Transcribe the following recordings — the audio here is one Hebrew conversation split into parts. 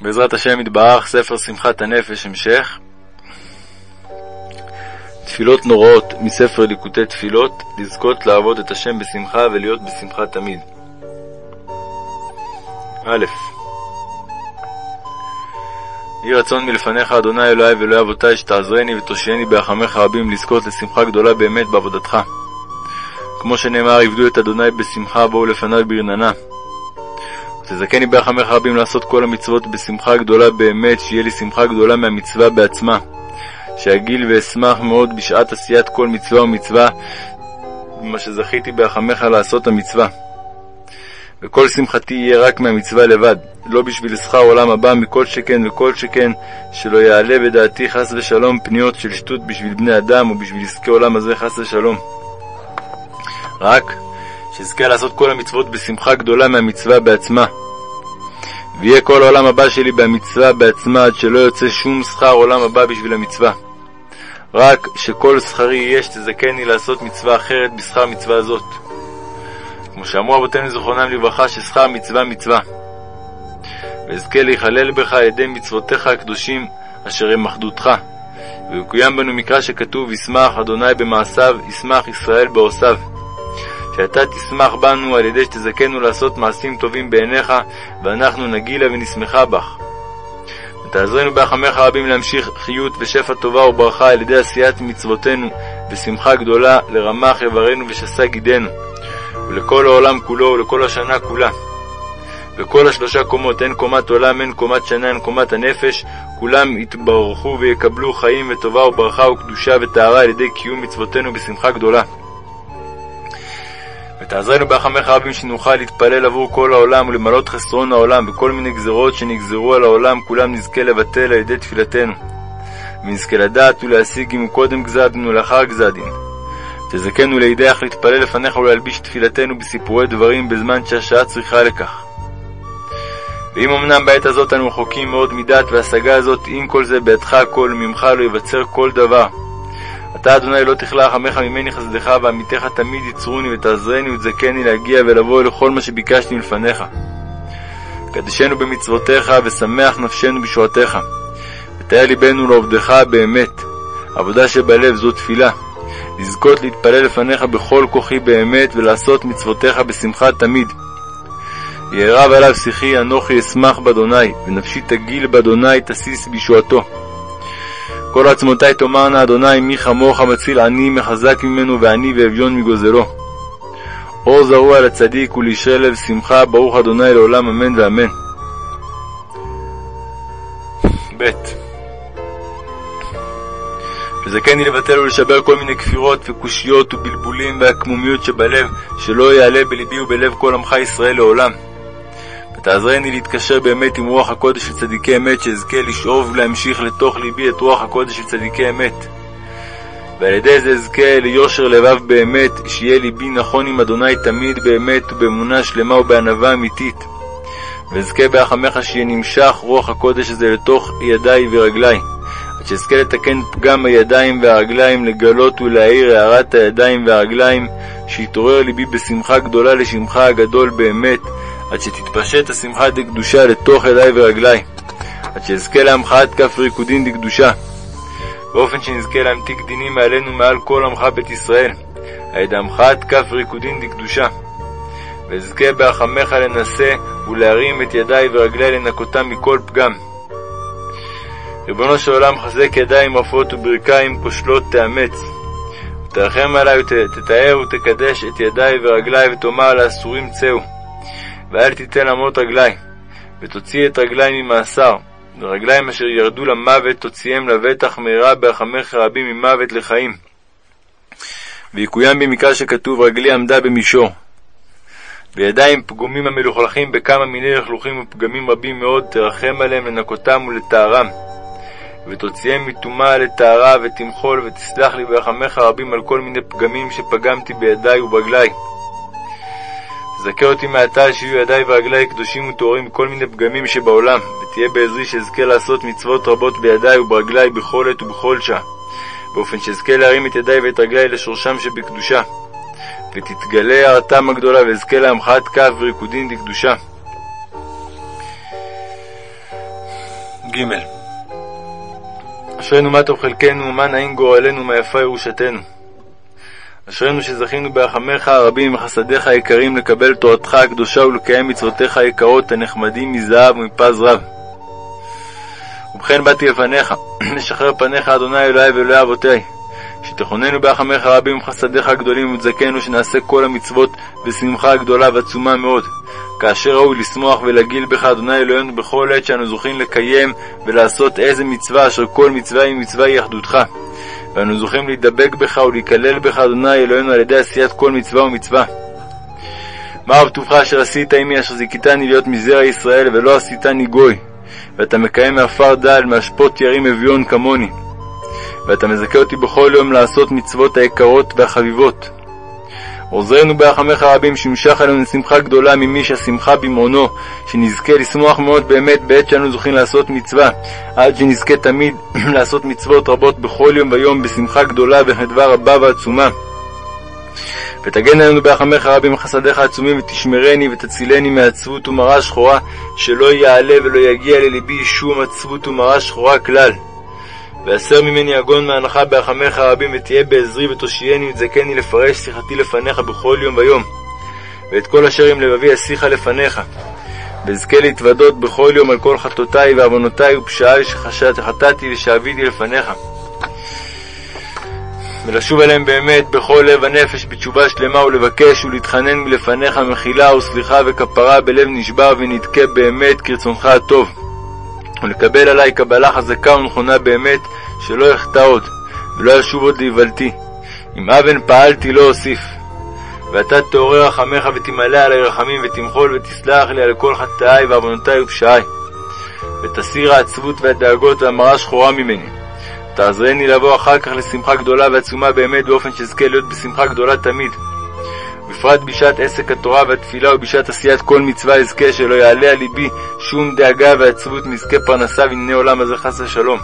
בעזרת השם יתברך, ספר שמחת הנפש, המשך. תפילות נוראות מספר ליקוטי תפילות, לזכות לעבוד את השם בשמחה ולהיות בשמחה תמיד. א. יהי רצון מלפניך, אדוני אלוהי ואלוהי אבותי, שתעזרני ותושייני ברחמך רבים לזכות לשמחה גדולה באמת בעבודתך. כמו שנאמר, עבדו את אדוני בשמחה, בואו לפניו ברננה. תזכני ברחמך רבים לעשות כל המצוות בשמחה גדולה באמת, שיהיה לי שמחה גדולה מהמצווה בעצמה. שאגיל ואשמח מאוד בשעת עשיית כל מצווה ומצווה, במה שזכיתי ברחמך לעשות המצווה. וכל שמחתי יהיה רק מהמצווה לבד, לא בשביל שכר עולם הבא מכל שכן וכל שכן, שלא יעלה בדעתי חס ושלום פניות של שטות בשביל בני אדם ובשביל עסקי עולם הזה חס ושלום. רק שאזכה לעשות כל המצוות בשמחה גדולה מהמצווה בעצמה. ויהיה כל העולם הבא שלי במצווה בעצמה, עד שלא יוצא שום שכר עולם הבא בשביל המצווה. רק שכל שכרי יהיה שתזכני לעשות מצווה אחרת בשכר מצווה זאת. כמו שאמרו אבותינו זכרונם לברכה, ששכר מצווה מצווה. ואזכה להיכלל בך על ידי מצוותיך הקדושים, אשר הם אחדותך. ויקוים בנו מקרא שכתוב, ישמח אדוני במעשיו, ישמח ישראל בעושיו. שאתה תשמח בנו על ידי שתזכנו לעשות מעשים טובים בעיניך, ואנחנו נגילה ונשמחה בך. ותעזרנו בהחמך רבים להמשיך חיות ושפע טובה וברכה על ידי עשיית מצוותינו בשמחה גדולה לרמח איברנו ושסה גידנו, ולכל העולם כולו ולכל השנה כולה. וכל השלושה קומות, הן קומת עולם, הן קומת שנה, הן קומת הנפש, כולם יתברכו ויקבלו חיים וטובה וברכה וקדושה וטהרה על ידי קיום מצוותינו בשמחה גדולה. ותעזרנו ברחמך רבים שנוכל להתפלל עבור כל העולם ולמלות חסרון העולם וכל מיני גזרות שנגזרו על העולם כולם נזכה לבטל על ידי תפילתנו. ונזכה לדעת ולהשיג אם קודם גזר דין ולאחר גזר דין. תזכנו לידיך להתפלל לפניך ולהלביש תפילתנו בסיפורי דברים בזמן שהשעה צריכה לכך. ואם אמנם בעת הזאת אנו רחוקים מאוד מדעת והשגה הזאת, עם כל זה בידך הכל, ממך לא יבצר כל דבר. אתה, אדוני, לא תכלה רחמך ממני חסדך, ועמיתך תמיד יצרוני ותעזרני ותזכני להגיע ולבוא לכל מה שביקשתי מלפניך. קדשנו במצוותיך, ושמח נפשנו בשועתך. ותאר ליבנו לעובדך באמת. עבודה שבלב זו תפילה. לזכות להתפלל לפניך בכל כוחי באמת, ולעשות מצוותיך בשמחה תמיד. יערב עליו שיחי, אנוכי אשמח באדוני, ונפשי תגיל באדוני, תסיס בישועתו. כל עצמותי תאמרנה אדוני מי כמוך מציל עני מחזק ממנו ועני ואביון מגוזלו. אור זרוע לצדיק ולישרי לב שמחה ברוך אדוני לעולם אמן ואמן. ב. וזכני לבטל ולשבר כל מיני כפירות וקושיות ובלבולים והקמומיות שבלב, שלא יעלה בלבי ובלב כל עמך ישראל לעולם. ותעזרני להתקשר באמת עם רוח הקודש של צדיקי אמת, שאזכה לשאוב ולהמשיך לתוך ליבי את רוח הקודש של צדיקי אמת. ועל ידי זה אזכה ליושר לבב באמת, שיהיה ליבי נכון עם אדוני תמיד באמת ובאמונה שלמה ובענווה אמיתית. ואזכה בהחמך שיהיה נמשך רוח הקודש הזה לתוך ידיי ורגליי, עד שאזכה לתקן פגם הידיים והרגליים, לגלות ולהאיר הארת הידיים והרגליים, שיתעורר ליבי בשמחה גדולה לשמך הגדול באמת, עד שתתפשט השמחה דקדושה לתוך ידיי ורגליי, עד שאזכה להמחאת כף ריקודין דקדושה, באופן שנזכה להמתיק דינים מעלינו מעל כל עמך בית ישראל, על ידי המחאת כף ריקודין דקדושה. ואזכה בהחמך לנשא ולהרים את ידיי ורגליי לנקותם מכל פגם. ריבונו של עולם, חזק ידיים רפות וברכיים כושלות תאמץ. ותרחם עלי ותתאר ותקדש את ידיי ורגליי ותאמר לאסורים צאו. ואל תיתן אמות רגלי, ותוציא את רגלי ממאסר, ורגליים אשר ירדו למוות תוציאם לבטח מהרה ברחמך רבים ממוות לחיים. ויקוים במקרא שכתוב רגלי עמדה במישור. וידיים פגומים המלוכלכים בכמה מיני לכלוכים ופגמים רבים מאוד, תרחם עליהם לנקותם ולטהרם. ותוציאם מטומאה לטהרה ותמחול ותסלח לי ברחמך רבים על כל מיני פגמים שפגמתי בידיי וברגלי. זכה אותי מעתה שיהיו ידיי ורגליי קדושים וטהורים מכל מיני פגמים שבעולם, ותהיה בעזרי שאזכה לעשות מצוות רבות בידיי וברגליי בכל עת ובכל שעה, באופן שאזכה להרים את ידיי ואת רגליי לשורשם שבקדושה, ותתגלה הערתם הגדולה ואזכה להמחאת כף וריקודין דקדושה. ג. אשרינו מה טוב חלקנו, ומה נעים גורלנו, מה יפה ירושתנו. אשרינו שזכינו ברחמיך הרבים ובחסדיך היקרים לקבל תורתך הקדושה ולקיים מצוותיך היקרות הנחמדים מזהב ומפז רב. ובכן באתי לפניך, לשחרר פניך אדוני אלוהי ואלוהי אבותי, שתכוננו ברחמיך הרבים ובחסדיך הגדולים ותזכנו שנעשה כל המצוות בשמחה גדולה ועצומה מאוד, כאשר ראוי לשמוח ולהגיל בך אדוני אלוהינו בכל עת שאנו זוכים לקיים ולעשות איזה מצווה אשר כל מצווה היא מצווה היא אחדותך. ואנו זוכים להידבק בך ולהיכלל בך אדוני אלוהינו על ידי עשיית כל מצווה ומצווה. מה רב טובך אשר עשית עמי אשר זיכיתני להיות מזרע ישראל ולא עשיתני גוי, ואתה מקיים מעפר דל מאשפות ירים אביון כמוני, ואתה מזכה אותי בכל יום לעשות מצוות היקרות והחביבות. עוזרנו ברחמך הרבים שימשך עלינו לשמחה גדולה ממי שהשמחה במעונו, שנזכה לשמוח מאוד באמת בעת שאנו זוכים לעשות מצווה, עד שנזכה תמיד לעשות מצוות רבות בכל יום ויום בשמחה גדולה וחדווה רבה ועצומה. ותגן עלינו ברחמך רבים חסדיך העצומים ותשמרני ותצילני מעצבות ומרה שחורה שלא יעלה ולא יגיע ללבי שום עצבות ומרה שחורה כלל. והסר ממני עגון מהנחה ברחמך הרבים, ותהיה בעזרי ותושייני ותזכני לפרש שיחתי לפניך בכל יום ויום. ואת כל אשר עם לבבי אשיחה לפניך. ואזכה להתוודות בכל יום על כל חטאותי ועוונותי ופשעי שחטאתי ושאביתי לפניך. ולשוב אליהם באמת בכל לב הנפש בתשובה שלמה ולבקש ולהתחנן מלפניך מחילה וסליחה וכפרה בלב נשבר ונדכה באמת כרצונך הטוב. ולקבל עלי קבלה חזקה ונכונה באמת, שלא אחטא עוד, ולא אשוב עוד להיוולתי. אם אבן פעלתי לא אוסיף. ואתה תעורר רחמך ותמלא עלי רחמים, ותמחול ותסלח לי על כל חטאי ועוונותי ופשעי. ותסיר העצבות והדאגות והמרה שחורה ממני. תעזרני לבוא אחר כך לשמחה גדולה ועצומה באמת, באופן שאזכה להיות בשמחה גדולה תמיד. בפרט בשעת עסק התורה והתפילה ובשעת עשיית כל מצווה אזכה שלא יעלה על ליבי שום דאגה ועצבות מזכה פרנסה וענייני עולם הזה חס ושלום.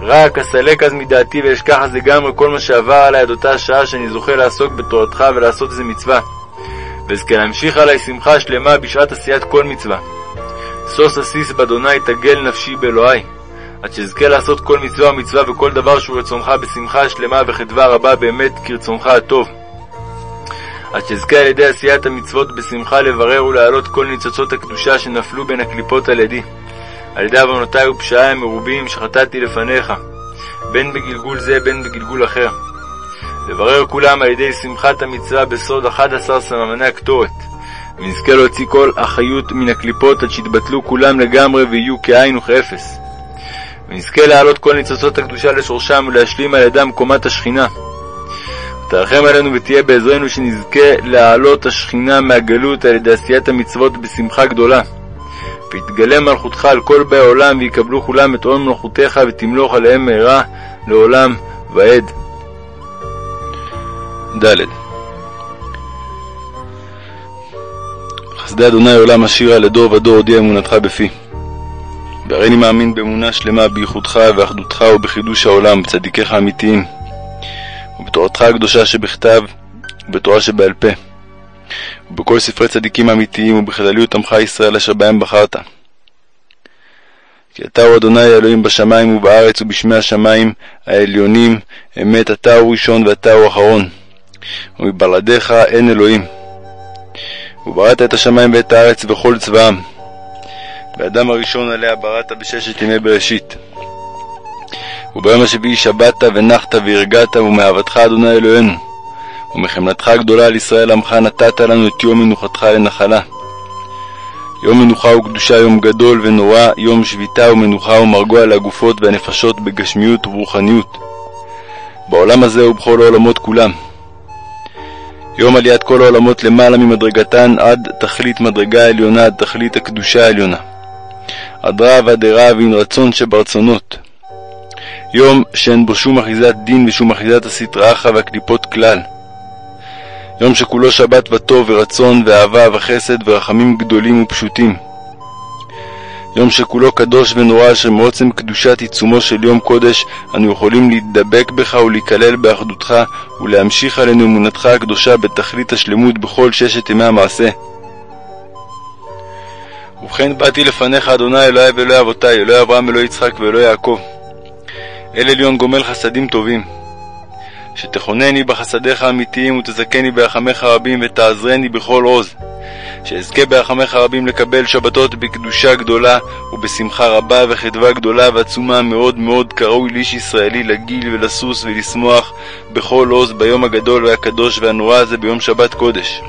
רק אסלק אז מדעתי ואשכח אז לגמרי כל מה שעבר עלי עד אותה שעה שאני זוכה לעסוק בתורתך ולעשות איזה מצווה. ואזכה להמשיך עלי שמחה שלמה בשעת עשיית כל מצווה. שוש אסיס באדוני תגל נפשי באלוהי. עד שאזכה לעשות כל מצווה ומצווה וכל דבר שהוא רצונך בשמחה שלמה וחדווה רבה באמת כרצונך הטוב. עד שאזכה על ידי עשיית המצוות בשמחה לברר ולהעלות כל ניצוצות הקדושה שנפלו בין הקליפות על ידי, על ידי עוונותי ופשעי המרובים שחטאתי לפניך, בין בגלגול זה בין בגלגול אחר. לברר כולם על ידי שמחת המצווה בסוד אחד עשר סממני הקטורת, ונזכה להוציא כל החיות מן הקליפות עד שיתבטלו כולם לגמרי ויהיו כאין וכאפס. ונזכה להעלות כל ניצוצות הקדושה לשורשם ולהשלים על ידם קומת השכינה. תרחם עלינו ותהיה בעזרנו שנזכה להעלות השכינה מהגלות על ידי עשיית המצוות בשמחה גדולה. ויתגלה מלכותך על כל באי העולם ויקבלו כולם את עול מלכותך ותמלוך עליהם מהרה לעולם ועד. ד. חסדי אדוני עולם עשירה לדור ודור הודיע אמונתך בפי. והריני מאמין באמונה שלמה בייחודך ואחדותך ובחידוש העולם, בצדיקיך האמיתיים. ובתורתך הקדושה שבכתב, ובתורה שבעל פה, ובכל ספרי צדיקים אמיתיים, ובכלליות עמך ישראל אשר בהם בחרת. כי אתה הוא אדוני האלוהים בשמיים ובארץ ובשמי השמיים העליונים, אמת אתה הוא ראשון ואתה הוא אחרון, ומבלעדיך אין אלוהים. ובראת את השמיים ואת הארץ וכל צבאם, ואדם הראשון עליה בראת בששת ימי בראשית. וביום השביעי שבת ונחת והרגעת, ומאהבתך אדוני אלוהינו, ומחמלתך הגדולה על ישראל עמך נתת לנו את יום מנוחתך לנחלה. יום מנוחה וקדושה יום גדול ונורא, יום שביתה ומנוחה ומרגוע לגופות והנפשות בגשמיות וברוחניות. בעולם הזה ובכל העולמות כולם. יום עליית כל העולמות למעלה ממדרגתן עד תכלית מדרגה העליונה, עד תכלית הקדושה העליונה. עד רב עד רצון שברצונות. יום שאין בו שום אחיזת דין ושום אחיזת הסטרא אחרא והקליפות כלל. יום שכולו שבת וטוב ורצון ואהבה וחסד ורחמים גדולים ופשוטים. יום שכולו קדוש ונורא, אשר מעוצם קדושת עיצומו של יום קודש אנו יכולים להידבק בך ולהיכלל באחדותך ולהמשיך עלינו אמונתך הקדושה בתכלית השלמות בכל ששת ימי המעשה. ובכן באתי לפניך, אדוני אלוהי ואלוהי אבותי, אלוהי אברהם, אלוהי יצחק ואלוהי יעקב. אל עליון גומל חסדים טובים. שתכונני בחסדיך האמיתיים ותזכני ברחמיך רבים ותעזרני בכל עוז. שאזכה ברחמיך רבים לקבל שבתות בקדושה גדולה ובשמחה רבה וחדווה גדולה ועצומה מאוד מאוד כראוי לאיש ישראלי לגיל ולסוס ולשמוח בכל עוז ביום הגדול והקדוש והנורא הזה ביום שבת קודש.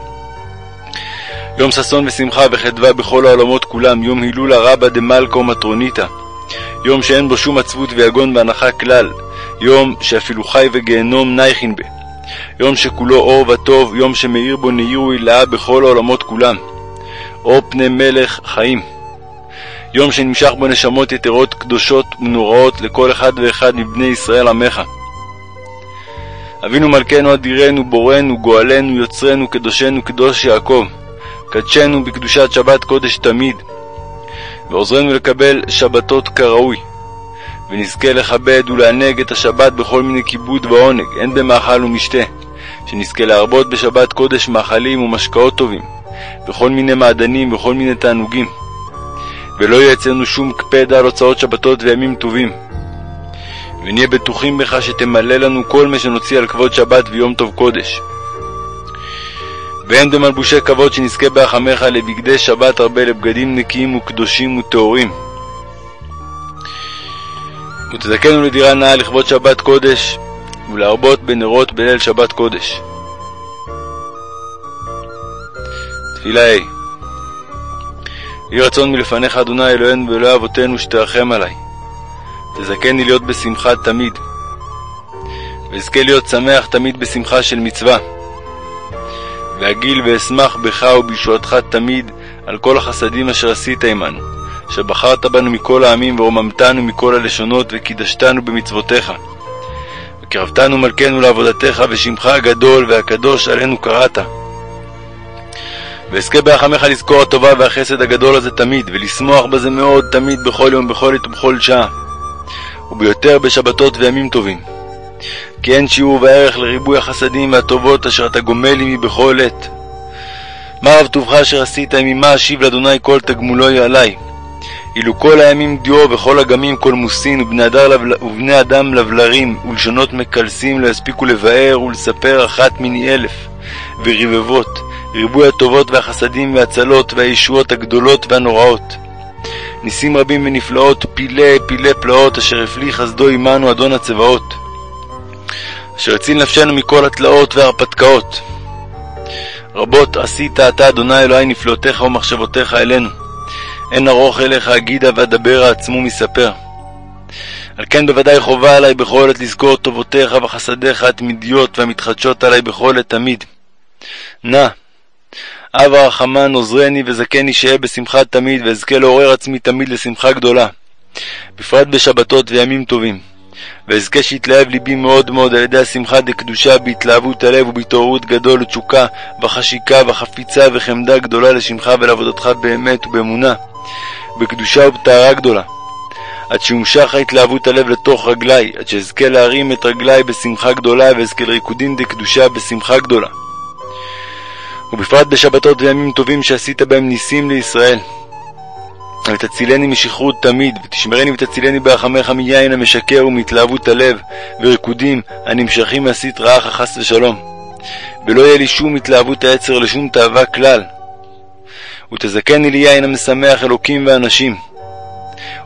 יום ששון ושמחה וחדווה בכל העולמות כולם, יום הילולה רבא דמלכה ומטרוניתא. יום שאין בו שום עצבות ויגון והנחה כלל, יום שאפילו חי וגיהנום נייחין בה. יום שכולו אור וטוב, יום שמאיר בו נהיר והילאה בכל העולמות כולם. אור פני מלך חיים. יום שנמשך בו נשמות יתרות קדושות ונוראות לכל אחד ואחד מבני ישראל עמך. אבינו מלכנו אדירנו, בורנו, גואלנו, יוצרנו, קדושנו, קדוש יעקב. קדשנו בקדושת שבת קודש תמיד, ועוזרנו לקבל שבתות כראוי, ונזכה לכבד ולענג את השבת בכל מיני כיבוד ועונג, הן במאכל ומשתה, שנזכה להרבות בשבת קודש מאכלים ומשקאות טובים, וכל מיני מעדנים וכל מיני תענוגים, ולא אצלנו שום קפדה על הוצאות שבתות וימים טובים. ונהיה בטוחים בך שתמלא לנו כל מה שנוציא על כבוד שבת ויום טוב קודש. והן במלבושי כבוד שנזכה ברחמך לבגדי שבת הרבה לבגדים נקיים וקדושים וטהורים. ותזכנו לדירה נאה לכבוד שבת קודש, ולהרבות בנרות בליל שבת קודש. תפילה ה' יהי רצון מלפניך, אדוני אלוהינו ואלוהי אבותינו, שתרחם עלי. תזכני להיות בשמחה תמיד, ואזכה להיות שמח תמיד בשמחה של מצווה. ואגיל ואשמח בך ובישועתך תמיד על כל החסדים אשר עשית עמנו, אשר בחרת בנו מכל העמים ורוממתנו מכל הלשונות וקידשתנו במצוותיך. וקרבתנו מלכנו לעבודתך ושמך הגדול והקדוש עלינו קראת. ואזכה ברחמך לזכור הטובה והחסד הגדול הזה תמיד, ולשמוח בזה מאוד תמיד בכל יום, בכל עת ובכל שעה, וביותר בשבתות וימים טובים. כי אין שיעור וערך לריבוי החסדים והטובות אשר אתה גומל עמי בכל עת. מה רב טובך אשר עשית עמי, מה אשיב לאדוני כל תגמולו עלי? אילו כל הימים דיו וכל אגמים כל מוסין ובני, לבל... ובני אדם לבלרים ולשונות מקלסים לא יספיקו לבאר ולספר אחת מני אלף ורבבות ריבוי הטובות והחסדים והצלות והישועות הגדולות והנוראות. ניסים רבים ונפלאות פילי פילי פלאות אשר הפליא חסדו עמנו אדון הצבאות. אשר הציל נפשנו מכל התלאות וההרפתקאות. רבות עשית אתה, אדוני אלוהי, נפלאותיך ומחשבותיך אלינו. אין ארוך אליך אגידה ואדבר העצמו מספר. על כן בוודאי חובה עלי בכל עת לזכור טובותיך וחסדיך התמידיות והמתחדשות עלי בכל עת תמיד. נא, אב הרחמן עוזרני וזכני שאהיה בשמחה תמיד ואזכה לעורר עצמי תמיד לשמחה גדולה, בפרט בשבתות וימים טובים. ואזכה שיתלהב ליבי מאוד מאוד על ידי השמחה דקדושה בהתלהבות הלב ובהתעוררות גדול ותשוקה וחשיקה וחפיצה וחמדה גדולה לשמך ולעבודתך באמת ובאמונה, בקדושה ובטהרה גדולה. עד שיומשך ההתלהבות הלב לתוך רגלי, עד שאזכה להרים את רגלי בשמחה גדולה ואזכה לריקודין דקדושה בשמחה גדולה. ובפרט בשבתות וימים טובים שעשית בהם ניסים לישראל. ותצילני משכרות תמיד, ותשמרני ותצילני ברחמך מיין המשקר ומהתלהבות הלב, וריקודים הנמשכים מעשית רעך חס ושלום. ולא יהיה לי שום התלהבות העצר לשום תאווה כלל. ותזכני לי יין המשמח אלוקים ואנשים.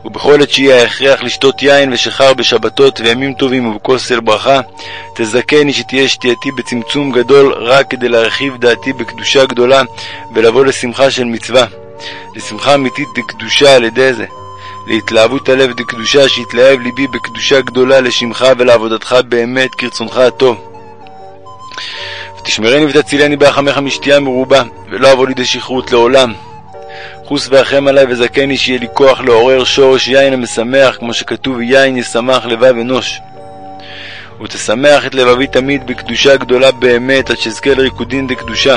ובכל עת שיהיה ההכרח לשתות יין ושחר בשבתות וימים טובים ובכוס אל ברכה, תזכני שתהיה שתייתי בצמצום גדול רק כדי להרחיב דעתי בקדושה גדולה ולבוא לשמחה של מצווה. לשמחה אמיתית דקדושה על ידי זה, להתלהבות הלב דקדושה, שיתלהב ליבי בקדושה גדולה לשמך ולעבודתך באמת כרצונך הטוב. ותשמרני ותצילני בהחמך משתייה מרובה, ולא אבוא לידי שכרות לעולם. חוס והחם עלי וזכני שיהיה לי כוח לעורר שורש יין המשמח, כמו שכתוב יין ישמח לבב אנוש. ותשמח את לבבי תמיד בקדושה גדולה באמת, עד שאזכה לריקודין דקדושה.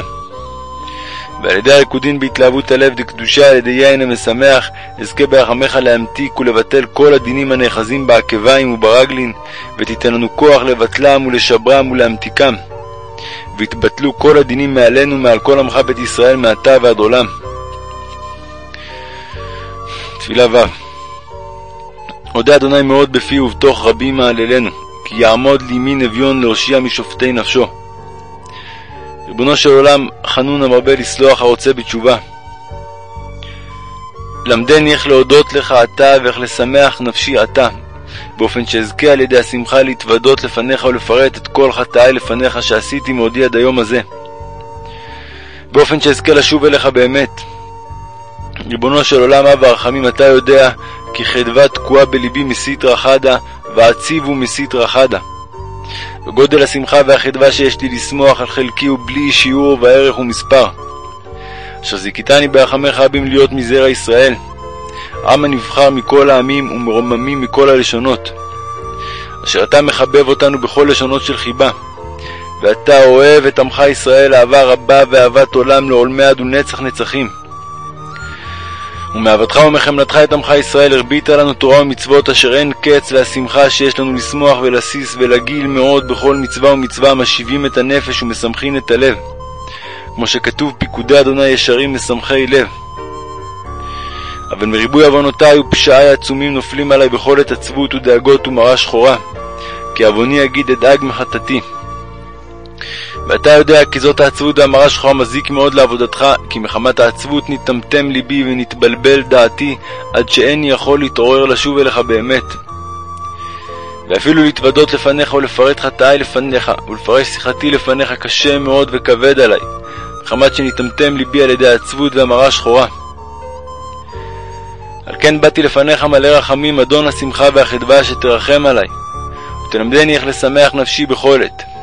ועל ידי הריקודין בהתלהבות הלב דקדושה, על ידי יין המשמח, אזכה ברחמך להמתיק ולבטל כל הדינים הנאחזים בעקביים וברגלין, ותיתן לנו כוח לבטלם ולשברם ולהמתיקם. ויתבטלו כל הדינים מעלינו, מעל כל עמך בית ישראל, מעתה ועד עולם. תפילה ו' אודה אדוני מאוד בפי ובתוך רבים מעללנו, כי יעמוד לימין אביון להושיע משופטי נפשו. ריבונו של עולם, חנון המרבה לסלוח הרוצה בתשובה. למדני איך להודות לך אתה ואיך לשמח נפשי אתה, באופן שאזכה על ידי השמחה להתוודות לפניך ולפרט את כל חטאי לפניך שעשיתי מעודי עד היום הזה. באופן שאזכה לשוב אליך באמת. ריבונו של עולם אב הרחמים, אתה יודע כי חדווה תקועה בלבי מסיתרא חדא, ועציבו מסיתרא חדא. וגודל השמחה והחדווה שיש לי לשמוח על חלקי הוא בלי שיעור וערך ומספר. אשר זיכיתני ברחמך רבים להיות מזרע ישראל, עם הנבחר מכל העמים ומרוממים מכל הלשונות. אשר אתה מחבב אותנו בכל לשונות של חיבה. ואתה אוהב את עמך ישראל אהבה רבה ואהבת עולם לעולמי עד ונצח נצחים. ומאהבתך ומחמלתך את עמך ישראל הרבית לנו תורה ומצוות אשר אין קץ והשמחה שיש לנו לשמוח ולסיס ולגיל מאוד בכל מצווה ומצווה משיבים את הנפש ומשמחין את הלב. כמו שכתוב פיקודי אדוני ישרים משמחי לב. אבל מריבוי עוונותי ופשעי עצומים נופלים עלי בכל עת עצבות ודאגות ומרה שחורה, כי עווני אגיד אדאג מחטאתי. ואתה יודע כי זאת העצבות והמרה שחורה מזיק מאוד לעבודתך, כי מחמת העצבות נטמטם ליבי ונתבלבל דעתי, עד שאיני יכול להתעורר לשוב אליך באמת. ואפילו להתוודות לפניך ולפרט חטאי לפניך, ולפרש שיחתי לפניך קשה מאוד וכבד עלי, מחמת שנטמטם ליבי על ידי העצבות והמרה שחורה. על כן באתי לפניך מלא רחמים, אדון השמחה והחדווה, שתרחם עלי, ותלמדני איך לשמח נפשי בכל עת.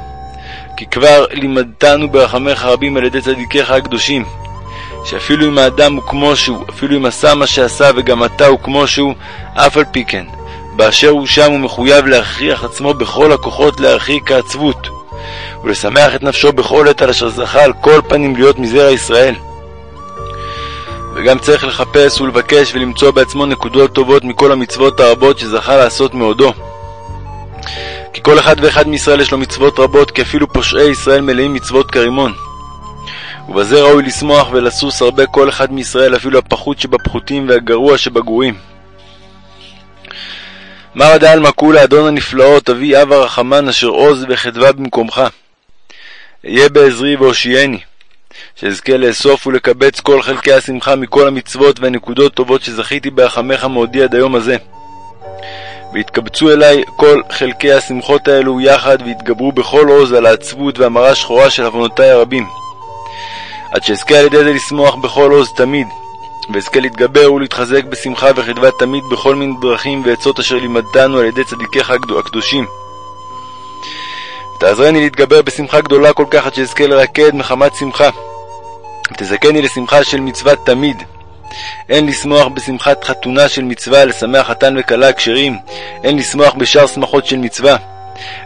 כי כבר לימדתנו ברחמיך רבים על ידי צדיקיך הקדושים, שאפילו אם האדם הוא כמו שהוא, אפילו אם עשה מה שעשה וגם אתה הוא כמו שהוא, אף על פי כן, באשר הוא שם הוא מחויב להכריח עצמו בכל הכוחות להרחיק העצבות, ולשמח את נפשו בכל עת על אשר זכה על כל פנים להיות מזרע ישראל. וגם צריך לחפש ולבקש ולמצוא בעצמו נקודות טובות מכל המצוות הרבות שזכה לעשות מעודו. כי כל אחד ואחד מישראל יש לו מצוות רבות, כי אפילו פושעי ישראל מלאים מצוות כרימון. ובזה ראוי לשמוח ולסוס הרבה כל אחד מישראל, אפילו הפחות שבפחותים והגרוע שבגרועים. מר דעלמא כולה אדון הנפלאות, אבי אב הרחמן, אשר עוז וחדווה במקומך. אהיה בעזרי והושיעני, שאזכה לאסוף ולקבץ כל חלקי השמחה מכל המצוות והנקודות טובות שזכיתי ברחמך מעודי עד היום הזה. והתקבצו אליי כל חלקי השמחות האלו יחד, והתגברו בכל עוז על העצבות והמרה שחורה של עוונותיי הרבים. עד שאזכה על ידי זה לשמוח בכל עוז תמיד, ואזכה להתגבר ולהתחזק בשמחה וחדווה תמיד בכל מיני דרכים ועצות אשר לימדתנו על ידי צדיקיך הקדושים. תעזרני להתגבר בשמחה גדולה כל כך עד שאזכה לרקד מחמת שמחה. ותזכני לשמחה של מצווה תמיד, אין לשמוח בשמחת חתונה של מצווה, לשמח חתן וכלה כשרים, אין לשמוח בשאר שמחות של מצווה.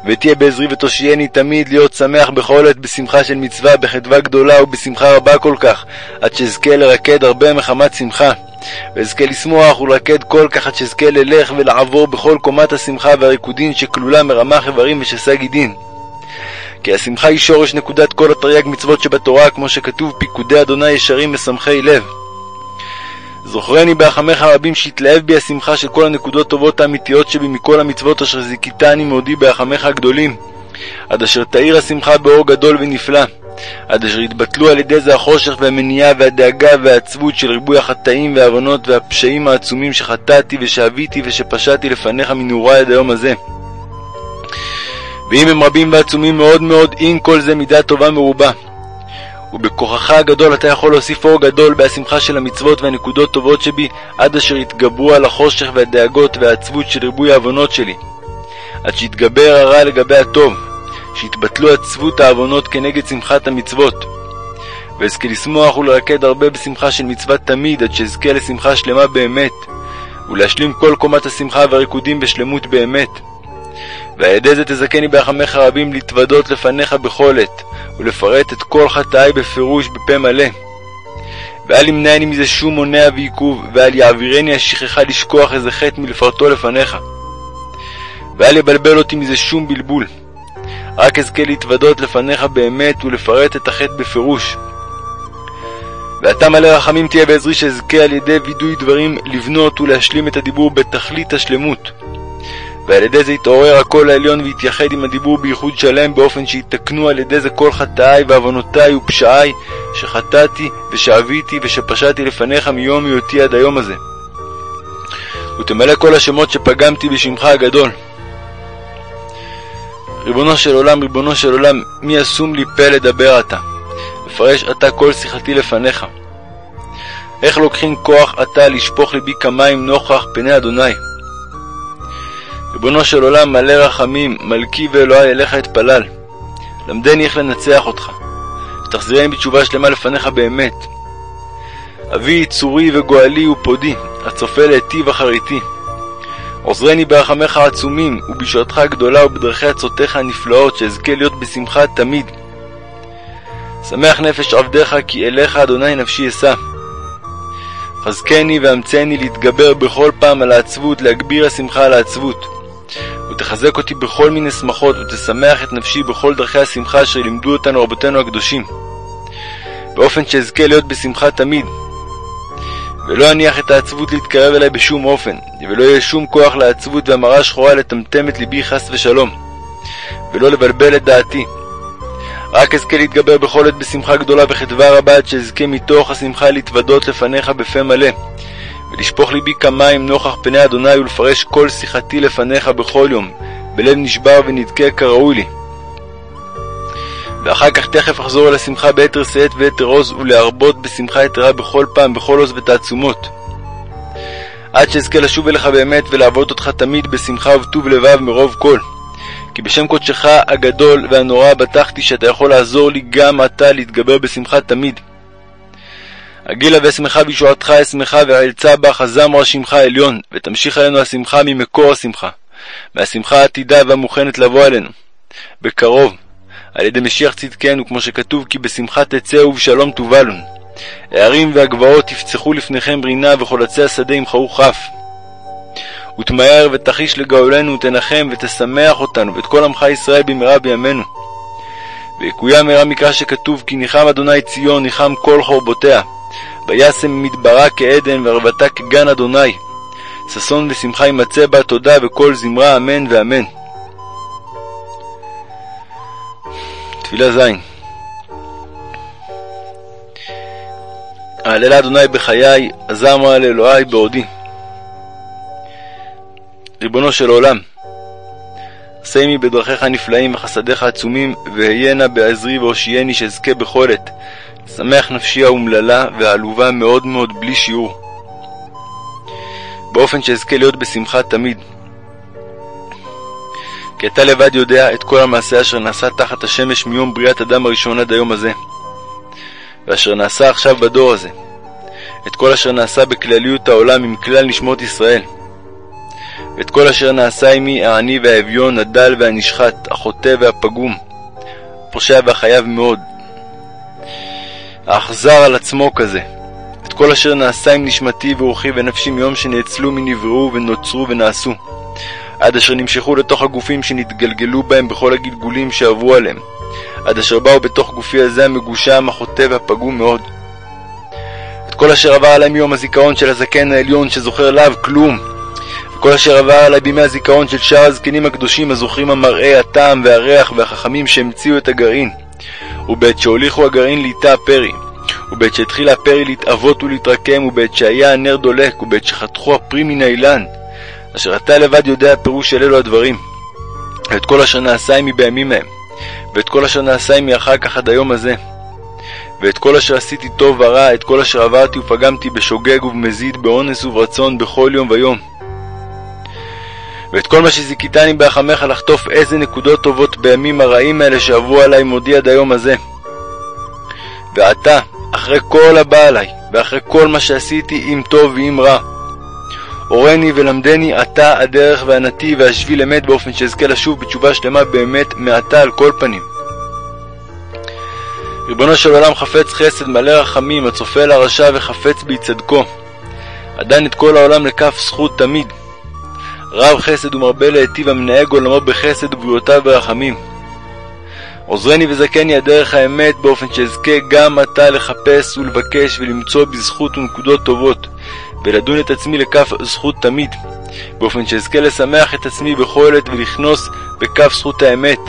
ותהיה בעזרי ותושייני תמיד להיות שמח בכל עת בשמחה של מצווה, בחדווה גדולה ובשמחה רבה כל כך, עד שאזכה לרקד הרבה מחמת שמחה. ואזכה לשמוח ולרקד כל כך עד שאזכה ללך ולעבור בכל קומת השמחה והריקודין שכלולה מרמח איברים ושסה גידין. כי השמחה היא שורש נקודת כל התרי"ג מצוות שבתורה, כמו שכתוב פיקודי אדוני ישרים משמחי לב. זוכרני בהחמך הרבים שהתלהב בי השמחה של כל הנקודות טובות האמיתיות שבי מכל המצוות אשר זיכיתני מעודי בהחמך הגדולים, עד אשר תאיר השמחה באור גדול ונפלא, עד אשר יתבטלו על ידי זה החושך והמניעה והדאגה והעצבות של ריבוי החטאים והעוונות והפשעים העצומים שחטאתי ושאביתי ושפשעתי לפניך מנעורי עד היום הזה. ואם הם רבים ועצומים מאוד מאוד, אם כל זה מידה טובה מרובה. ובכוחך הגדול אתה יכול להוסיף אור גדול בהשמחה של המצוות והנקודות טובות שבי, עד אשר יתגברו על החושך והדאגות והעצבות של ריבוי העוונות שלי. עד שיתגבר הרע לגבי הטוב, שיתבטלו עצבות העוונות כנגד שמחת המצוות. ואזכה לשמוח ולרקד הרבה בשמחה של מצוות תמיד, עד שאזכה לשמחה שלמה באמת, ולהשלים כל קומת השמחה והריקודים בשלמות באמת. ועל ידי זה תזכני בהחמך רבים להתוודות לפניך בכל עת, ולפרט את כל חטאי בפירוש בפה מלא. ואל ימנעני מזה שום מונע ועיכוב, ואל יעבירני השכחה לשכוח איזה חטא מלפרטו לפניך. ואל יבלבל אותי מזה שום בלבול. רק אזכה להתוודות לפניך באמת ולפרט את החטא בפירוש. ואתה מלא רחמים תהיה בעזרי שאזכה על ידי וידוי דברים לבנות ולהשלים את הדיבור בתכלית השלמות. ועל ידי זה יתעורר הקול העליון ויתייחד עם הדיבור בייחוד שלם באופן שיתקנו על ידי זה כל חטאי ועוונותיי ופשעי שחטאתי ושאביתי ושפשעתי לפניך מיום היותי עד היום הזה. ותמלא כל השמות שפגמתי בשמך הגדול. ריבונו של עולם, ריבונו של עולם, מי ישום לי פה לדבר אתה? לפרש אתה כל שיחתי לפניך. איך לוקחים כוח אתה לשפוך לבי כמים נוכח פני אדוני? ריבונו של עולם, מלא רחמים, מלכי ואלוהי אליך אתפלל. למדני איך לנצח אותך, ותחזירני בתשובה שלמה לפניך באמת. אבי צורי וגואלי ופודי, הצופה להיטיב אחריתי. עוזרני ברחמיך העצומים, ובשעתך הגדולה ובדרכי עצותיך הנפלאות, שאזכה להיות בשמחה תמיד. שמח נפש עבדיך, כי אליך אדוני נפשי אשא. חזקני ואמצני להתגבר בכל פעם על העצבות, להגביר השמחה על העצבות. ותחזק אותי בכל מיני שמחות, ותשמח את נפשי בכל דרכי השמחה אשר לימדו אותנו רבותינו הקדושים. באופן שאזכה להיות בשמחה תמיד. ולא אניח את העצבות להתקרב אליי בשום אופן, ולא יהיה שום כוח לעצבות והמראה שחורה לטמטם את ליבי חס ושלום, ולא לבלבל את דעתי. רק אזכה להתגבר בכל עת בשמחה גדולה וחדווה רבה, עד שאזכה מתוך השמחה להתוודות לפניך בפה מלא, ולשפוך ליבי כמים נוכח פני אדוני ולפרש כל שיחתי לפניך בכל יום, בלב נשבר ונדכה כראוי לי. ואחר כך תכף אחזור אל השמחה ביתר שאת ויתר עוז, ולהרבות בשמחה יתרה בכל פעם, בכל עוז ותעצומות. עד שאזכה לשוב אליך באמת ולעבוד אותך תמיד בשמחה ובטוב לבב מרוב כל. כי בשם קודשך הגדול והנורא בטחתי שאתה יכול לעזור לי גם עתה להתגבר בשמחה תמיד. הגילה ואשמחה בישועתך אשמחה ואעלצה בך הזמרה שמך עליון, ותמשיך עלינו השמחה ממקור השמחה, והשמחה העתידה והמוכנת לבוא עלינו. בקרוב, על ידי משיח צדקנו, כמו שכתוב כי בשמחה תצאו ובשלום תובלון. הערים והגבעות יפצחו לפניכם רינה וכל עצי השדה ימחאו כף. ותמהר ותחיש לגאולנו ותנחם ותשמח אותנו ואת כל עמך ישראל במהרה בימינו. ויקוים מהרה מקרא שכתוב כי ניחם אדוני ציון ניחם כל חורבותיה. וישם מדברה כעדן וערבתה כגן אדוני. ששון ושמחה ימצא בה תודה וכל זמרה אמן ואמן. תפילה ז' אהללה אדוני בחיי, עזרמה לאלוהי בעודי. ריבונו של עולם, עשה עמי בדרכיך הנפלאים וחסדיך עצומים, נא בעזרי והושיעני שאזכה בכל עת, שמח נפשי האומללה והעלובה מאוד מאוד בלי שיעור, באופן שאזכה להיות בשמחה תמיד. כי אתה לבד יודע את כל המעשה אשר נעשה תחת השמש מיום בריאת אדם הראשון עד היום הזה, ואשר נעשה עכשיו בדור הזה, את כל אשר נעשה בכלליות העולם עם כלל נשמות ישראל, ואת כל אשר נעשה עמי העני והאביון, הדל והנשחט, החוטא והפגום, הפושע והחייב מאוד, האכזר על עצמו כזה, את כל אשר נעשה עם נשמתי ורוחי ונפשי מיום שנאצלו מנבראו ונוצרו ונעשו, עד אשר נמשכו לתוך הגופים שנתגלגלו בהם בכל הגלגולים שעברו עליהם, עד אשר באו בתוך גופי הזה המגושם, החוטא והפגום מאוד. את כל אשר עבר עליי מיום הזיכרון של הזקן העליון שזוכר לאו כלום, וכל אשר עבר עליי בימי הזיכרון של שאר הזקנים הקדושים הזוכרים המראה, הטעם והריח והחכמים שהמציאו את הגרעין, ובעת שהוליכו הגרעין ליטה הפרי, ובעת שהתחילה הפרי להתאבות ולהתרקם, ובעת שהיה הנר דולק, ובעת שחתכו הפרי מן האילן, אשר אתה לבד יודע פירוש של אלו הדברים, ואת כל אשר נעשה עמי בימים ההם, ואת כל אשר נעשה עמי אחר כך עד היום הזה, ואת כל אשר עשיתי טוב ורע, את כל אשר עברתי ופגמתי בשוגג ובמזיד, באונס וברצון, בכל יום ויום. ואת כל מה שזיכיתני ברחמך לחטוף איזה נקודות טובות בימים הרעים האלה שעברו עליי מודי עד היום הזה. ועתה, אחרי כל הבא עליי, ואחרי כל מה שעשיתי, אם טוב ואם רע, הורני ולמדני אתה הדרך והנתיב והשביל אמת באופן שאזכה לשוב בתשובה שלמה באמת מעתה על כל פנים. ריבונו של עולם חפץ חסד מלא רחמים, הצופה לרשע וחפץ בי צדקו. עדן את כל העולם לכף זכות תמיד. רב חסד ומרבה להיטיב המנהג עולמו בחסד ובריאותיו ברחמים. עוזרני וזכני הדרך האמת באופן שאזכה גם עתה לחפש ולבקש ולמצוא בזכות ונקודות טובות, ולדון את עצמי לכף זכות תמיד, באופן שאזכה לשמח את עצמי בכל עת ולכנוס בכף זכות האמת,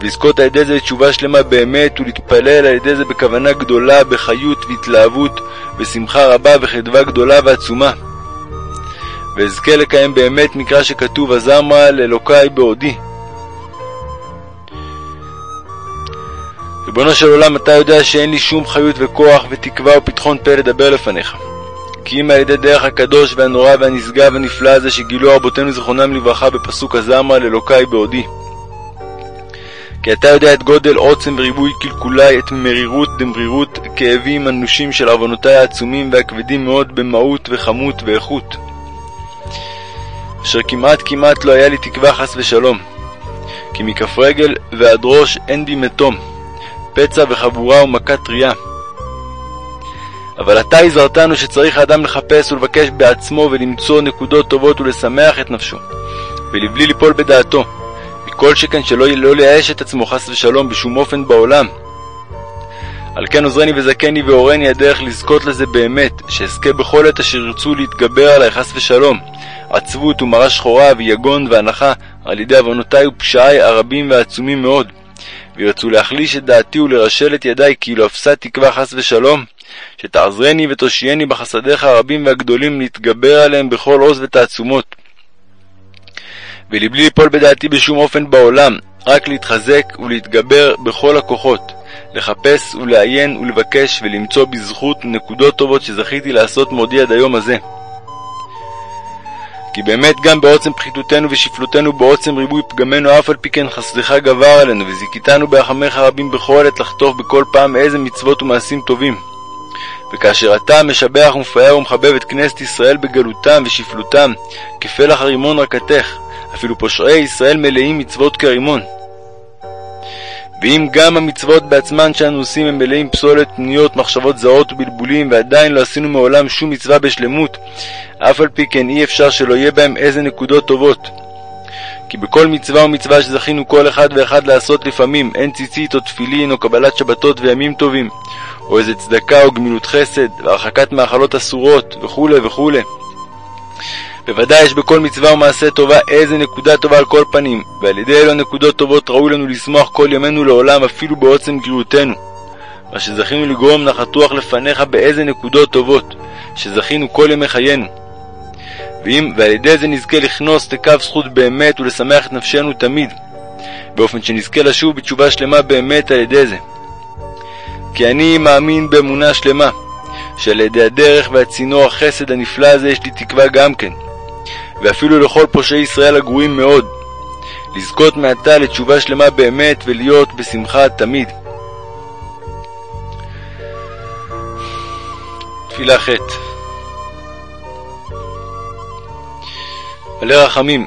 ולזכות על ידי זה לתשובה שלמה באמת, ולהתפלל על ידי זה בכוונה גדולה, בחיות והתלהבות, בשמחה רבה וחדווה גדולה ועצומה. ואזכה לקיים באמת מקרא שכתוב, עזמרה לאלוקי בעודי. ריבונו של עולם, אתה יודע שאין לי שום חיות וכוח ותקווה ופתחון פה לדבר לפניך. כי אם על ידי דרך הקדוש והנורא והנשגב והנפלא הזה שגילו רבותינו זיכרונם לברכה בפסוק הזמרה לאלוקי בעודי. כי אתה יודע את גודל עוצם וריבוי קלקולי, את מרירות דמרירות, כאבים אנושים של עוונותי העצומים והכבדים מאוד במהות וכמות ואיכות. אשר כמעט כמעט לא היה לי תקווה חס ושלום. כי מכף רגל ועד ראש אין בי מתום, פצע וחבורה ומכה טריה. אבל אתה הזהרתנו שצריך האדם לחפש ולבקש בעצמו ולמצוא נקודות טובות ולשמח את נפשו, ולבלי ליפול בדעתו, מכל שכן שלא לא לייאש את עצמו חס ושלום בשום אופן בעולם. על כן עוזרני וזכני והורני הדרך לזכות לזה באמת, שאזכה בכל עת אשר ירצו להתגבר עלי חס ושלום, עצבות ומרה שחורה ויגון והנחה על ידי עוונותי ופשעי הרבים והעצומים מאוד, וירצו להחליש את דעתי ולרשל את ידי כאילו אפסה תקווה חס ושלום, שתעזרני ותושייני בחסדיך הרבים והגדולים להתגבר עליהם בכל עוז ותעצומות. ולבלי ליפול בדעתי בשום אופן בעולם, רק להתחזק ולהתגבר בכל הכוחות, לחפש ולעיין ולבקש ולמצוא בזכות נקודות טובות שזכיתי לעשות מעודי עד היום הזה. כי באמת גם בעוצם פחיתותנו ושפלותנו בעוצם ריבוי פגמנו אף על פי כן חסדך גבר עלינו וזיכיתנו ברחמך רבים בכל עת לחטוף בכל פעם איזה מצוות ומעשים טובים. וכאשר אתה משבח ומפאר ומחבב את כנסת ישראל בגלותם ושפלותם, כפלח הרימון רקתך, אפילו פושעי ישראל מלאים מצוות כרימון. ואם גם המצוות בעצמן שאנו עושים הם מלאים פסולת, פניות, מחשבות זרות ובלבולים, ועדיין לא עשינו מעולם שום מצווה בשלמות, אף על פי כן אי אפשר שלא יהיה בהם איזה נקודות טובות. כי בכל מצווה ומצווה שזכינו כל אחד ואחד לעשות לפעמים, אין ציצית או תפילין או קבלת שבתות וימים טובים, או איזה צדקה או גמילות חסד, והרחקת מאכלות אסורות, וכו' וכו'. בוודאי יש בכל מצווה ומעשה טובה איזה נקודה טובה על כל פנים, ועל ידי אלו נקודות טובות ראוי לנו לשמוח כל ימינו לעולם אפילו בעוצם גריעותנו. מה שזכינו לגרום נחת רוח לפניך באיזה נקודות טובות, שזכינו כל ימי חיינו. ואם ועל ידי זה נזכה לכנוס לקו זכות באמת ולשמח את נפשנו תמיד, באופן שנזכה לשוב בתשובה שלמה באמת על ידי זה. כי אני מאמין באמונה שלמה, שעל ידי הדרך והצינור החסד הנפלא הזה יש לי תקווה גם כן, ואפילו לכל פושעי ישראל הגרועים מאוד, לזכות מעתה לתשובה שלמה באמת ולהיות בשמחה תמיד. תפילה ח' מלא רחמים,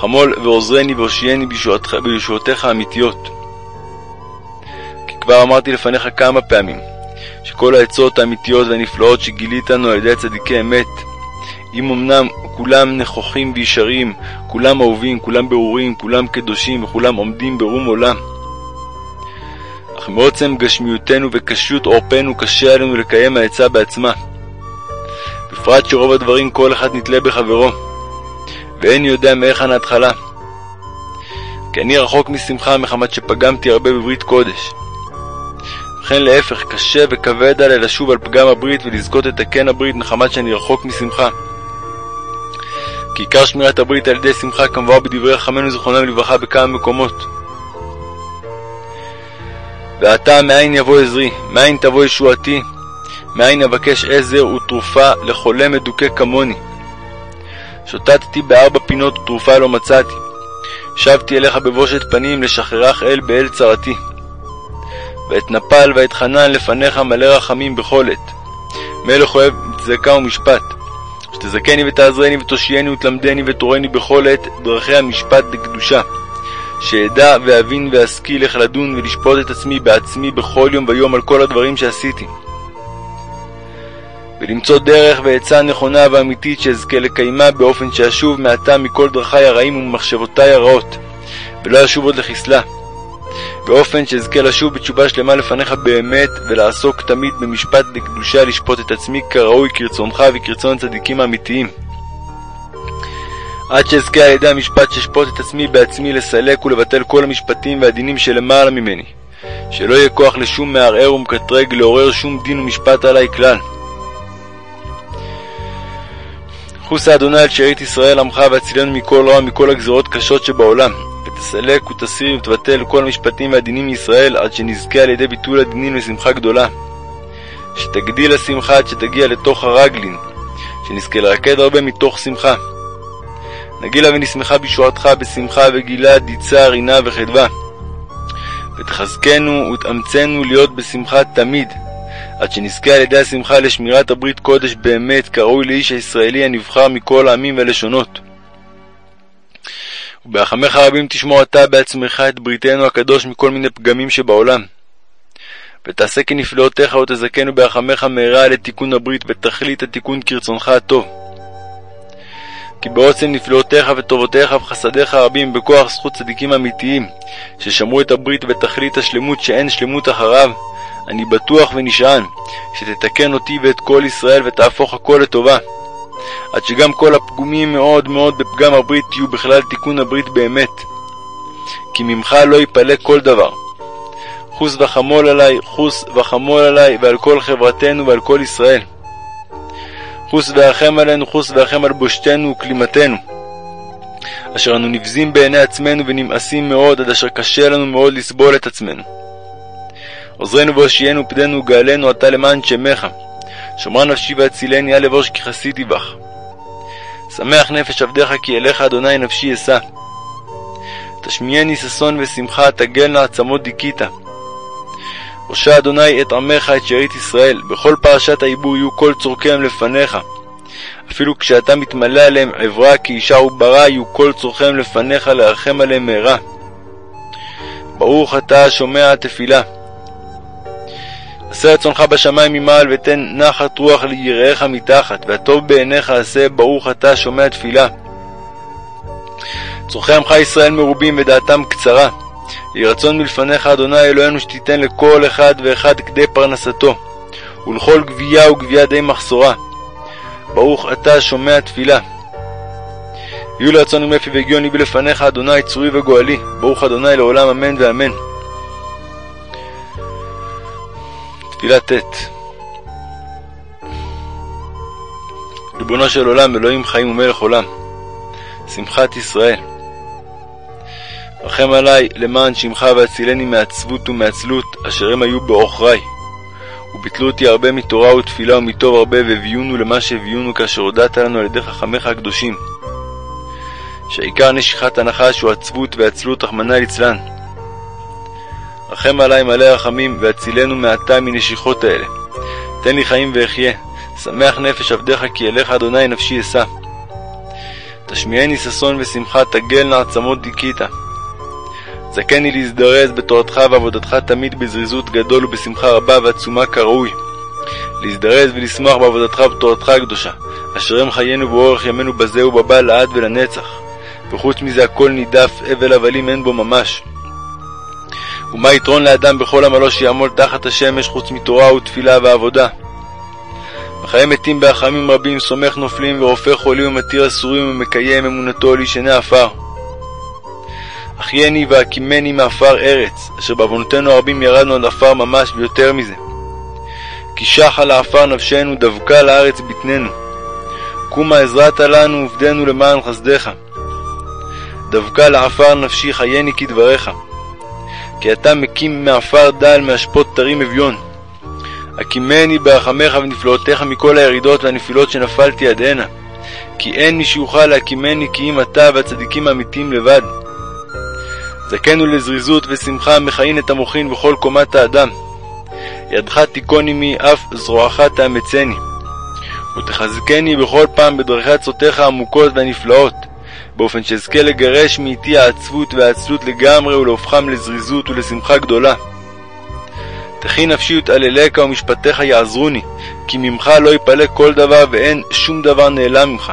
חמול ועוזרני והושיעני בישועותיך האמיתיות. כי כבר אמרתי לפניך כמה פעמים, שכל העצות האמיתיות והנפלאות שגילית לנו על ידי צדיקי אמת, אם אמנם כולם נכוחים וישרים, כולם אהובים, כולם ברורים, כולם קדושים וכולם עומדים ברום עולם. אך מעוצם גשמיותנו וקשיות עורפנו קשה עלינו לקיים העצה בעצמה. בפרט שרוב הדברים כל אחד נתלה בחברו, ואין יודע מהיכן ההתחלה. כי אני רחוק משמחה מחמת שפגמתי הרבה בברית קודש. וכן להפך, קשה וכבד עלי לשוב על פגם הברית ולזכות לתקן הברית מחמת שאני רחוק משמחה. כי עיקר שמירת הברית על ידי שמחה כמבואר בדברי חכמינו זיכרונם לברכה בכמה מקומות. ועתה מאין יבוא עזרי, מאין תבוא ישועתי, מאין אבקש עזר ותרופה לחולה מדוכא כמוני. שוטטתי בארבע פינות ותרופה לא מצאתי. שבתי אליך בבושת פנים לשחררך אל באל צרתי. ואתנפל ואתחנן לפניך מלא רחמים בכל עת. מלך אוהב צדקה ומשפט. שתזכני ותעזרני ותושייני ותלמדני ותורני בכל עת דרכי המשפט לקדושה. שאדע ואבין ואשכיל איך לדון ולשפוט את עצמי בעצמי בכל יום ויום על כל הדברים שעשיתי. ולמצוא דרך ועצה נכונה ואמיתית שאזכה לקיימה באופן שאשוב מעתה מכל דרכי הרעים וממחשבותי הרעות, ולא אשוב עוד לחסלה. באופן שאזכה לשוב בתשובה שלמה לפניך באמת, ולעסוק תמיד במשפט לקדושה לשפוט את עצמי כראוי כרצונך וכרצון הצדיקים האמיתיים. עד שאזכה על ידי המשפט שאשפוט את עצמי בעצמי לסלק ולבטל כל המשפטים והדינים שלמעלה ממני, שלא יהיה כוח לשום מערער ומקטרג לעורר שום דין ומשפט עלי כלל. חוסה אדוני על שארית ישראל עמך והצילנו מכל רע ומכל הגזרות קשות שבעולם, ותסלק ותסיר ותבטל כל המשפטים והדינים מישראל עד שנזכה על ידי ביטול הדינים לשמחה גדולה. שתגדיל השמחה עד שתגיע לתוך הרגלין, שנזכה לרקד הרבה מתוך שמחה. נגילה ונשמחה בישועתך בשמחה וגילה, דיצה, רינה וחדווה. ותחזקנו ותאמצנו להיות בשמחה תמיד, עד שנזכה על ידי השמחה לשמירת הברית קודש באמת, כראוי לאיש הישראלי הנבחר מכל העמים והלשונות. וברחמך רבים תשמור אתה בעצמך את בריתנו הקדוש מכל מיני פגמים שבעולם. ותעשה כנפלאותיך ותזכנו ברחמך מהרה לתיקון הברית ותכלית התיקון כרצונך הטוב. כי בעוצם נפלאותיך וטובותיך וחסדיך הרבים בכוח זכות צדיקים אמיתיים, ששמרו את הברית בתכלית השלמות שאין שלמות אחריו, אני בטוח ונשען, שתתקן אותי ואת כל ישראל ותהפוך הכל לטובה. עד שגם כל הפגומים מאוד מאוד בפגם הברית יהיו בכלל תיקון הברית באמת. כי ממך לא יפלא כל דבר. חוס וחמול עלי, חוס וחמול עלי, ועל כל חברתנו ועל כל ישראל. חוס ואחם עלינו, חוס ואחם על בושתנו וכלימתנו. אשר אנו נבזים בעיני עצמנו ונמאסים מאוד, עד אשר קשה לנו מאוד לסבול את עצמנו. עוזרנו והושיענו פדנו וגאלנו אתה למען שמך. שמרה נפשי והצילני, אל אבוש כי חסיתי בך. שמח נפש עבדיך כי אליך אדוני נפשי אשא. תשמיעני ששון ושמחה, תגלנה עצמות דיכית. הושע אדוני את עמך, את שארית ישראל, בכל פרשת העיבור יהיו כל צורכיהם לפניך. אפילו כשאתה מתמלא עליהם עברה כאישה וברה, יהיו כל צורכיהם לפניך לרחם עליהם מהרה. ברוך אתה השומע התפילה. עשה רצונך בשמיים ממעל, ותן נחת רוח ליראיך מתחת, והטוב בעיניך עשה, ברוך אתה שומע תפילה. צורכי עמך ישראל מרובים ודעתם קצרה. יהי רצון מלפניך, אדוני אלוהינו, שתיתן לכל אחד ואחד כדי פרנסתו, ולכל גבייה וגבייה די מחסורה. ברוך אתה שומע תפילה. יהיו לרצון ומפי והגיון ליבי לפניך, אדוני צורי וגואלי. ברוך אדוני לעולם אמן ואמן. תפילה ט' ריבונו של עולם, אלוהים חיים ומלך עולם, שמחת ישראל, רחם עלי למען שמך והצילני מעצבות ומעצלות אשר הם היו בעוכרי, וביטלו אותי הרבה מתורה ותפילה ומטוב הרבה והביאונו למה שהביאונו כאשר הודעת לנו על ידי חכמיך הקדושים, שהעיקר נשיכת הנחש הוא עצבות ועצלות רחמנא ליצלן. רחם עלי מלא רחמים, והצילנו מעתה מנשיכות האלה. תן לי חיים ואחיה, שמח נפש עבדיך, כי אליך אדוני נפשי אשא. תשמיעני ששון ושמחה, תגלנה עצמות דיכית. זכני להזדרז בתורתך ועבודתך תמיד בזריזות גדול ובשמחה רבה ועצומה כראוי. להזדרז ולשמוח בעבודתך ובתורתך הקדושה, אשר הם חיינו באורך ימינו בזה ובבא לעד ולנצח. וחוץ מזה הכל נידף, אבל הבלים אין בו ממש. ומה יתרון לאדם בכל עמלו שיעמול תחת השמש חוץ מתורה ותפילה ועבודה? וחיי מתים בהחמים רבים, סומך נופלים ורופא חולים ומתיר אסורים ומקיים אמונתו לישני עפר. אחייני והקימני מעפר ארץ, אשר בעוונותינו הרבים ירדנו עד עפר ממש ויותר מזה. כי שחה לעפר נפשנו, דבקה לארץ בטננו. קומה עזרת לנו ובדנו למען חסדך. דבקה לעפר נפשי, חייני כדבריך. כי אתה מקים מעפר דל מאשפות תרים אביון. הקימני ברחמך ונפלאותיך מכל הירידות והנפילות שנפלתי עד הנה. כי אין מי שיוכל להקימני כי אם אתה והצדיקים האמיתיים לבד. זכנו לזריזות ושמחה מכהן את המוחין בכל קומת האדם. ידך תיכון עמי, אף זרועך תאמצני. ותחזקני בכל פעם בדרכי עצותיך העמוקות והנפלאות, באופן שאזכה לגרש מאיתי העצבות והעצלות לגמרי ולהופכם לזריזות ולשמחה גדולה. תכי נפשי ותעלליך ומשפטיך יעזרוני, כי ממך לא יפלא כל דבר ואין שום דבר נעלם ממך.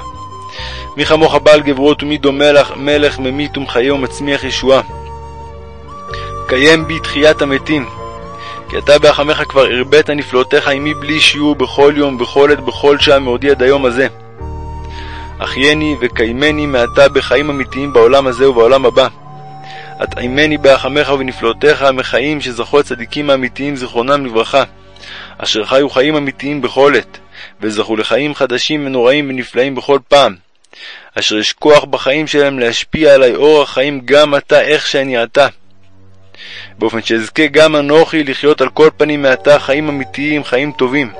מי כמוך בעל גברות ומי דומה לך מלך ממית ומחיה ומצמיח ישועה. קיים בי תחיית המתים. כי אתה בהחמך כבר הרבית נפלאותיך עמי בלי שיעור בכל יום, בכל עת, בכל שעה, מעודי עד היום הזה. אחייני וקיימני מעתה בחיים אמיתיים בעולם הזה ובעולם הבא. אטעימני בהחמך ובנפלאותיך המחיים שזכו הצדיקים האמיתיים זיכרונם לברכה, אשר חיו חיים אמיתיים בכל עת, וזכו לחיים חדשים ונוראים ונפלאים בכל פעם, אשר יש כוח בחיים שלהם להשפיע עלי אורח חיים גם עתה איך שאני עתה. באופן שאזכה גם אנוכי לחיות על כל פנים מעתה חיים אמיתיים, חיים טובים,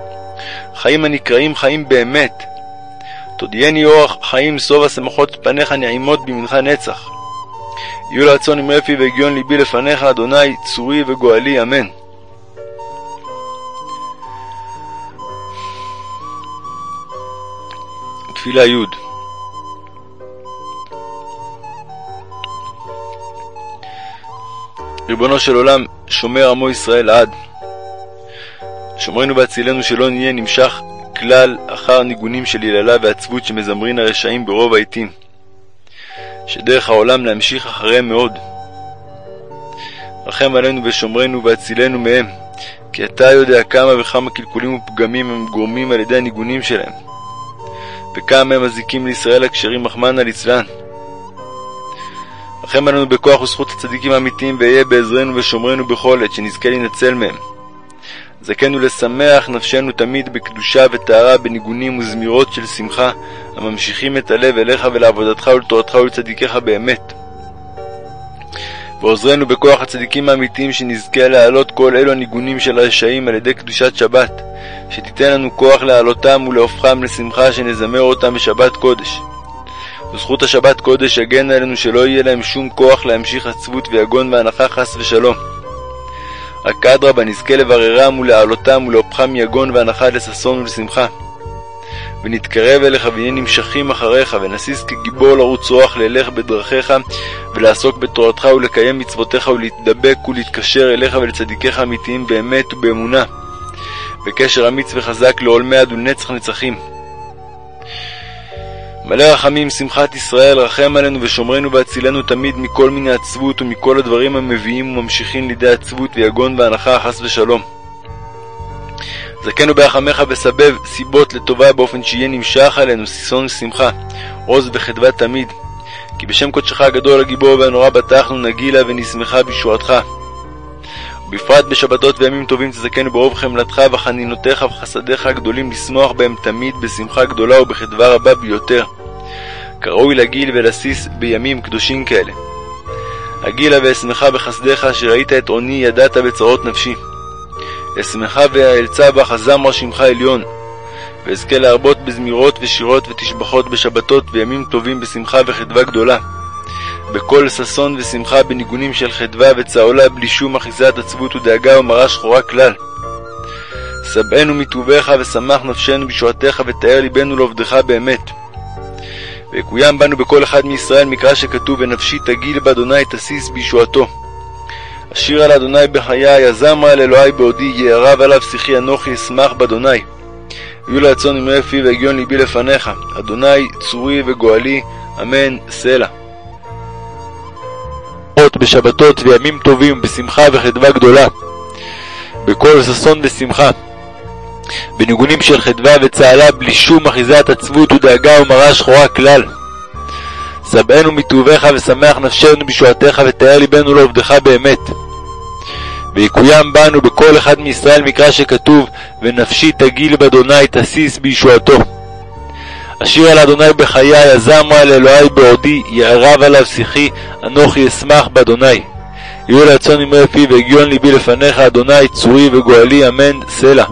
חיים הנקראים חיים באמת. תודיעני אורח חיים סוב השמחות פניך נעימות בימינך נצח. יהיו לרצון עם רפי והגיון ליבי לפניך, אדוני, צורי וגואלי, אמן. תפילה י' ריבונו של עולם, שומר עמו ישראל עד. שומרנו והצילנו שלא נהיה נמשך כלל אחר ניגונים של יללה ועצבות שמזמרין הרשעים ברוב העתים. שדרך העולם להמשיך אחריהם מאוד. רחם עלינו ושומרנו והצילנו מהם, כי אתה יודע כמה וכמה קלקולים ופגמים הם גורמים על ידי הניגונים שלהם, וכמה הם מזיקים לישראל הכשרים רחמנא ליצלן. רחם עלינו בכוח וזכות הצדיקים האמיתיים, ואהיה בעזרנו ושומרנו בכל עת, שנזכה להינצל מהם. זכנו לשמח נפשנו תמיד בקדושה וטהרה, בניגונים וזמירות של שמחה, הממשיכים את הלב אליך ולעבודתך ולתורתך ולצדיקיך באמת. ועוזרנו בכוח הצדיקים האמיתיים שנזכה להעלות כל אלו הניגונים של רשעים על ידי קדושת שבת, שתיתן לנו כוח להעלותם ולהופכם לשמחה שנזמר אותם בשבת קודש. וזכות השבת קודש יגן עלינו שלא יהיה להם שום כוח להמשיך עצבות ויגון והנחה חס ושלום. רק אדרבה נזכה לבררם ולהעלותם ולהופכם יגון והנחה לששון ולשמחה. ונתקרב אליך ונהיה נמשכים אחריך, ונסיס כגיבור לרוץ רוח ללך בדרכיך, ולעסוק בתורתך ולקיים מצוותיך ולהתדבק ולהתקשר אליך ולצדיקיך אמיתיים באמת ובאמונה, בקשר אמיץ וחזק לעולמי עד ולנצח נצחים. מלא רחמים, שמחת ישראל, רחם עלינו ושומרנו והצילנו תמיד מכל מיני עצבות ומכל הדברים המביאים וממשיכים לידי עצבות ויגון והנחה, חס ושלום. זכנו ברחמך וסבב סיבות לטובה באופן שיהיה נמשך עלינו ששון ושמחה, עוז וחדווה תמיד. כי בשם קודשך הגדול הגיבור והנורא בטחנו נגילה ונשמחה בישועתך. ובפרט בשבתות וימים טובים תזכנו ברוב חמלתך וחנינותיך וחסדיך הגדולים לשמוח בהם תמיד בשמחה גדולה ובחדווה רבה ביותר. כראוי לגיל ולסיס בימים קדושים כאלה. הגילה ואשמחה בחסדיך אשר ראית את עוני ידעת בצרות נפשי. אשמחה ואעלצה בך הזמרה שמך עליון. ואזכה להרבות בזמירות ושירות ותשבחות בשבתות וימים טובים בשמחה וחדווה גדולה. בקול ששון ושמחה בניגונים של חדווה וצהולה בלי שום אחיזת עצבות ודאגה ומרה שחורה כלל. שבענו מטובך ושמח נפשנו בישועתך ותאר ליבנו לעובדך באמת. ויקוים בנו בכל אחד מישראל מקרא שכתוב ונפשי תגיל באדוני תסיס בישועתו. אשיר על אדוני בחיי, יזמרה על אלוהי בעודי, יערב עליו שיחי אנוכי, אשמח באדוני. יהיו לרצון אמרי פי והגיון ליבי לפניך, אדוני צורי וגואלי, אמן, סלע. בשבתות וימים טובים, בשמחה וחדווה גדולה, בקול ששון ושמחה, בניגונים של חדווה וצהלה, בלי שום אחיזת עצבות ודאגה ומרה שחורה כלל. שבענו מטובך ושמח נפשנו בישועתך ותאר ליבנו לעובדך באמת. ויקוים בנו בכל אחד מישראל מקרא שכתוב ונפשי תגיל באדוני תסיס בישועתו. אשיר על אדוני בחיי, יזמרה על אלוהי בעודי, יערב עליו שיחי, אנוכי אשמח באדוני. יהיו לרצון אמרי פי והגיון ליבי לפניך, אדוני צורי וגואלי, אמן, סלע.